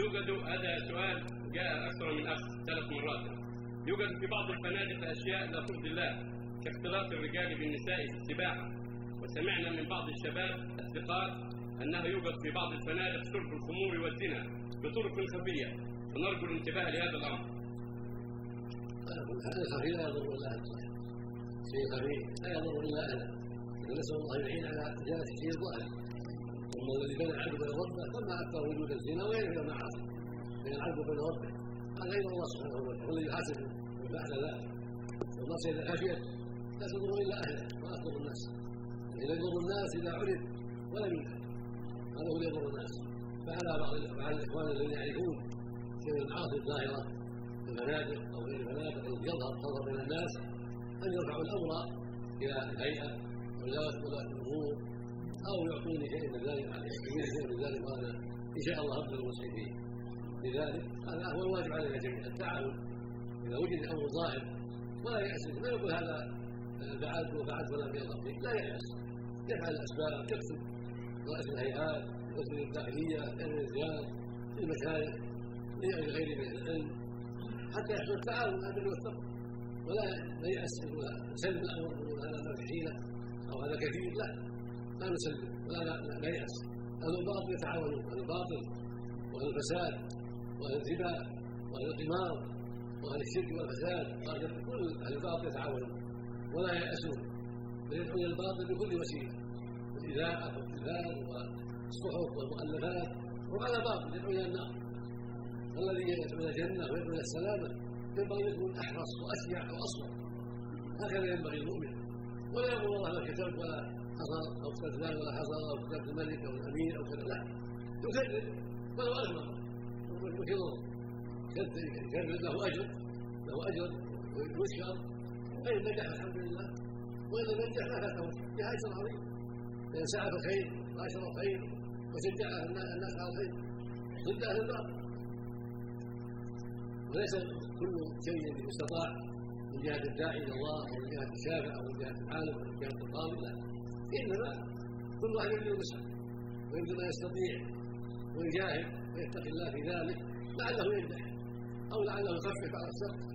يوجد هذا سؤال جاء أكثر من أخ ثلاث مرات. يوجد في بعض الفنادق أشياء لا ترضي الله كاختلاط الرجال بالنساء في السباحه وسمعنا من بعض الشباب الثقات انه يوجد في بعض الفنادق شرب الخمور والزنا بطرق خفية. ونرجو الانتباه لهذا الأمر. هذا الخفي لا يضر الا اهله شيء خفي لا يضر إلا اهله نسال الله يعين على زياده الشيء الظاهر اما الذي العبد وبين ربه فما أكثر وجود الزنا من المعاصي. بين العبد وبين ربه هذا غير الله سبحانه وتعالى هو الذي يحاسب بعد ذلك والمعصيه اذا خشيت لا تضر إلا أهله ولا تضر الناس. لا يضر الناس إذا عرف ولم ينكر. هذا هو يضر الناس. فعلى بعض الإخوان الذين يعرفون سير المعاصي الظاهرة الفنادق أو غير الفنادق التي يظهر تظهر بين الناس أن يرفعوا الأمر إلى الهيئة وزاره ولاة الأمور. أو يعطوني شيء من ذلك يعطوني شيء من ذلك وأنا إن شاء الله افضل المسلمين لذلك هذا هو الواجب علينا جميعا التعاون. إذا وجد أمر ظاهر ولا يأس ما يقول هذا فعلت وفعلت ولم يرضى فيه لا يأس. يفعل الأسباب يكتب رئيس الهيئات يكتب الداخلية الرجال المشايخ لغير من العلم. حتى يحصل التعاون إلى والتقوى ولا لا يأس سلم الامر هذا ما في حيلة أو هذا كثير لا. لا نسلم ولا لا يأس. أهل الباطل يتعاونون أهل الباطل واهل الفساد واهل الربا واهل القمار واهل الشرك والفساد كل أهل الباطل يتعاونون ولا يأسون. بل يدعون الباطل بكل وسيله الاذاعه والتلفاز والصحف والمؤلفات. هم على باطل يدعون إلى النار. والذي يدعو إلى الجنة ويدعو إلى السلامة ينبغي أن يكون أحرص وأشجع واصبر هكذا ينبغي المؤمن ولا يقول الله ما كتب ولا حصل أو فلان ولا حصل أو كتب الملك أو الأمير أو كذا لا. يكذب ولو اغمض يكذب يكذب له أجر. له أجر. ويشكر فان نجح الحمد لله وان لم ينجح لا فاته فيها اجر عظيم. فان سعى في الخير واشر الخير وشجع الناس. على الخير ضد أهل الباطل وليس كل شيء يستطاع. من جهه الداعي إلى الله أو من جهه الشافع أو من جهه العالم أو من جهه القاضي لا. انما كل واحد يبذل وسعه ويبذل ما يستطيع ويجاهد ويتقي الله في ذلك لعله ينجح أو لعله يخفف على السقف